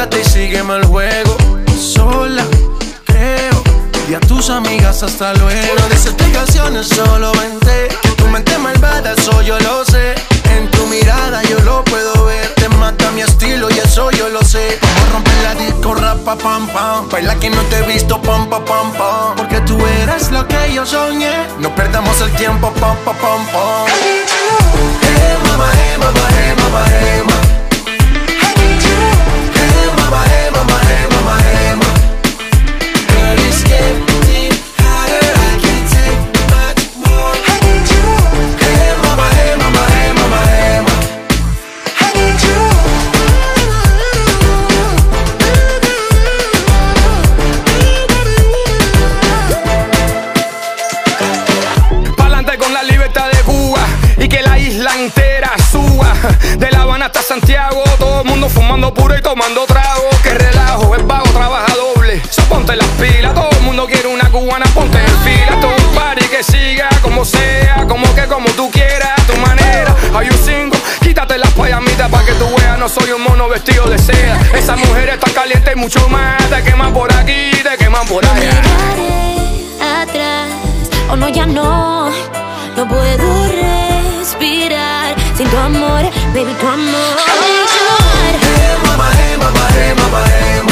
Arriesgate y sígueme el juego. Sola, creo. Y a tus amigas hasta luego. No des explicaciones, solo vente. Que tu mente malvada, eso yo lo sé. En tu mirada yo lo puedo ver. Te mata mi estilo y eso yo lo sé. Vamos a romper la disco, rapa, pam, pam. Baila que no te he visto, pam, pam, pam, pam. Porque tú eres lo que yo soñé. No perdamos el tiempo, pam, pam, pam, pam. Hey, mama, hey, mama, hey, mama, hey, mama. Hasta Santiago, todo el mundo fumando puro y tomando trago. Que relajo, es vago, trabaja doble. So, ponte las pilas, todo el mundo quiere una cubana, ponte en fila. Todo un party que siga como sea, como que como tú quieras, tu manera. Hay un cinco, quítate las payamitas para que tú veas, no soy un mono vestido de seda. Esa mujer está caliente y mucho más, te queman por aquí, te queman por No allá. miraré atrás, o no, ya no. No puedo respirar sin tu amor, baby, tu amor. I need you. Hey, mama, hey, mama, hey, mama, hey,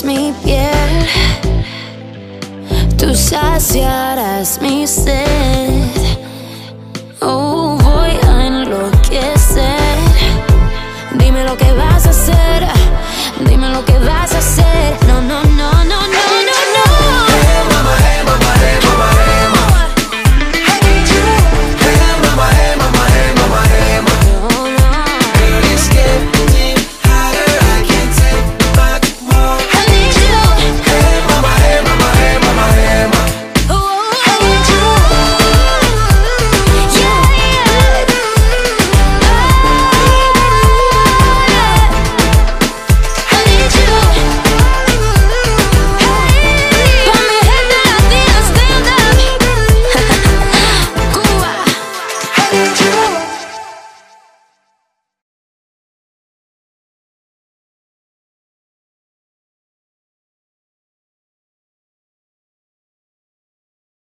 mi piel, tú saciarás mi sed.